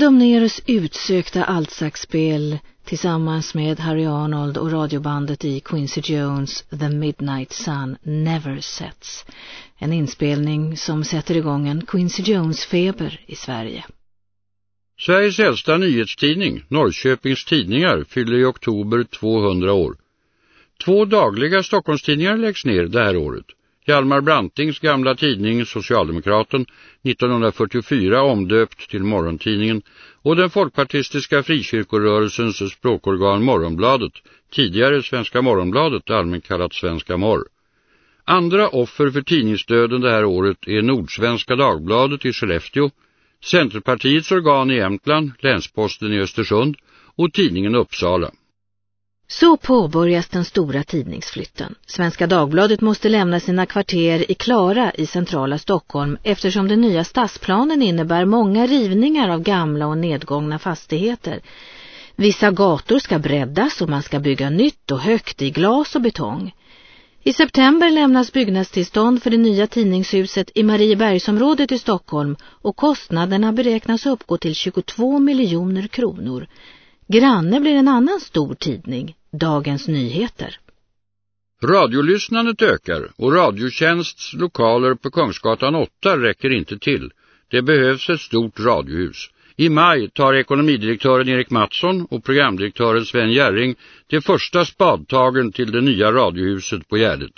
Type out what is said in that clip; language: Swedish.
Johnny Domnerus utsökta altsaxspel tillsammans med Harry Arnold och radiobandet i Quincy Jones The Midnight Sun Never Sets. En inspelning som sätter igång en Quincy Jones-feber i Sverige. Sveriges äldsta nyhetstidning, Norrköpings Tidningar, fyller i oktober 200 år. Två dagliga Stockholmstidningar läggs ner det här året. Hjalmar Brantings gamla tidning Socialdemokraten 1944 omdöpt till Morgontidningen och den folkpartistiska frikyrkorörelsens språkorgan Morgonbladet, tidigare Svenska Morgonbladet, allmänt kallat Svenska Morr. Andra offer för tidningsdöden det här året är Nordsvenska Dagbladet i Skellefteå, Centerpartiets organ i Jämtland, Länsposten i Östersund och tidningen Uppsala. Så påbörjas den stora tidningsflytten. Svenska Dagbladet måste lämna sina kvarter i Klara i centrala Stockholm eftersom den nya stadsplanen innebär många rivningar av gamla och nedgångna fastigheter. Vissa gator ska breddas och man ska bygga nytt och högt i glas och betong. I september lämnas byggnadstillstånd för det nya tidningshuset i Mariebergsområdet i Stockholm och kostnaderna beräknas uppgå till 22 miljoner kronor. Granne blir en annan stor tidning, Dagens Nyheter. Radiolyssnandet ökar och Radiotjänsts lokaler på Kungsgatan 8 räcker inte till. Det behövs ett stort radiohus. I maj tar ekonomidirektören Erik Mattsson och programdirektören Sven Gärring de första spadtagen till det nya radiohuset på Gärdet.